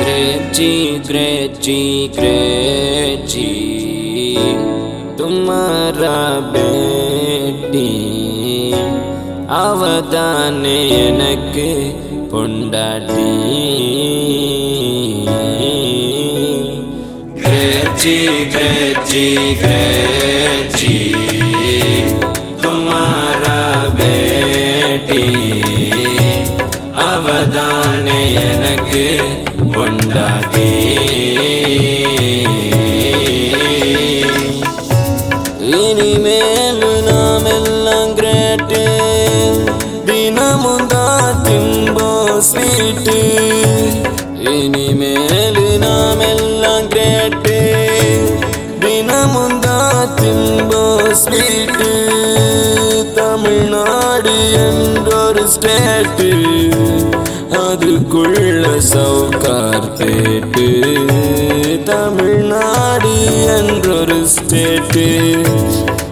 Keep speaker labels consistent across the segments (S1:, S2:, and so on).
S1: ग्रेची ग्रेची ग्रेची तुम्हारा बेटी அவதானே எனக்கு பொண்டாட்டி கிரேச்சி கிரேச்சி கிரேச்சி तुम्हारा बेटी அவதானே எனக்கு கொண்டாதே இனிமேல் நாம் எல்லாம் கிரேட்டு. தினமும் தாத்திம்போ ஸ்வீட்டு இனிமேல் நாம் எல்லாம் கிரேட்டு. தினமும் தாத்திம்போ ஸ்வீட்டு தமிழ்நாடு நாடு என்றொரு ஸ்டேட்டு. அதுக்குள்ள சவுக்கார் பேட்டு. தமிழ்நாடு என்றொரு ஸ்டேட்டு.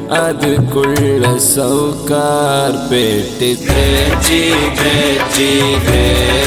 S1: அதுக்குள்ள சவுக்கார் பேட்டு.
S2: தேச்சி தேச்சி தே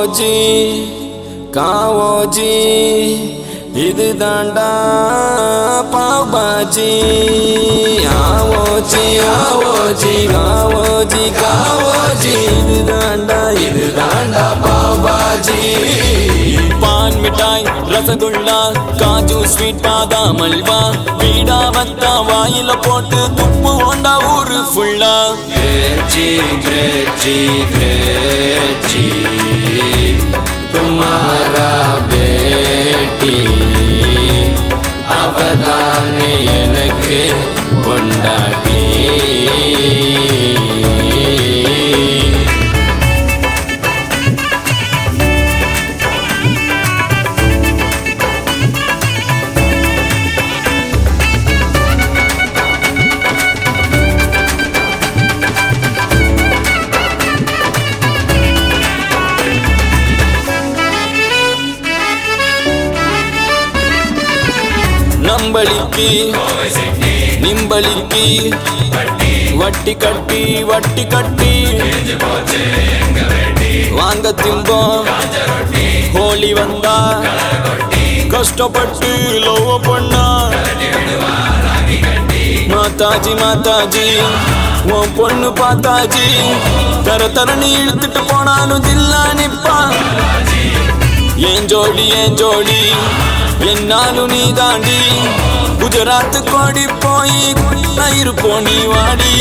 S1: ஆவோ ஜி காவோ ஜி இது தாண்டா பாபாஜி ஆவோ ஜி ஆவோ ஜி காவோ ஜி காவோ ஜி இது தாண்டா
S2: ரசகுல்லா காஜு ஸ்வீட் பாதாம் அல்வா. வீடா வத்தா வாயில போட்டு துப்பு ஓண்டா ஊரு ஃபுல்லா
S1: கிரேச்சி கிரேச்சி துமாரா பேட்டி. அவதா
S2: நிம்பளிக்கு நிம்பளிக்கு. வட்டி கட்டி வட்டி கட்டி. வாங்க திம்போம். ஹோலி வந்தா. கஷ்டப்பட்டு லவ் பண்ணா. மாதாஜி மாதாஜி உன் பொண்ணு பார்த்தாஜி தர தரணி இழுத்துட்டு போனாலும் ஜில்லா நிப்பா ஏன் ஜோடி ஏன் ஜோடி என்னாலும் நீ தாண்டி குஜராத் கோடி போய் இருப்போம் நீ வாடி.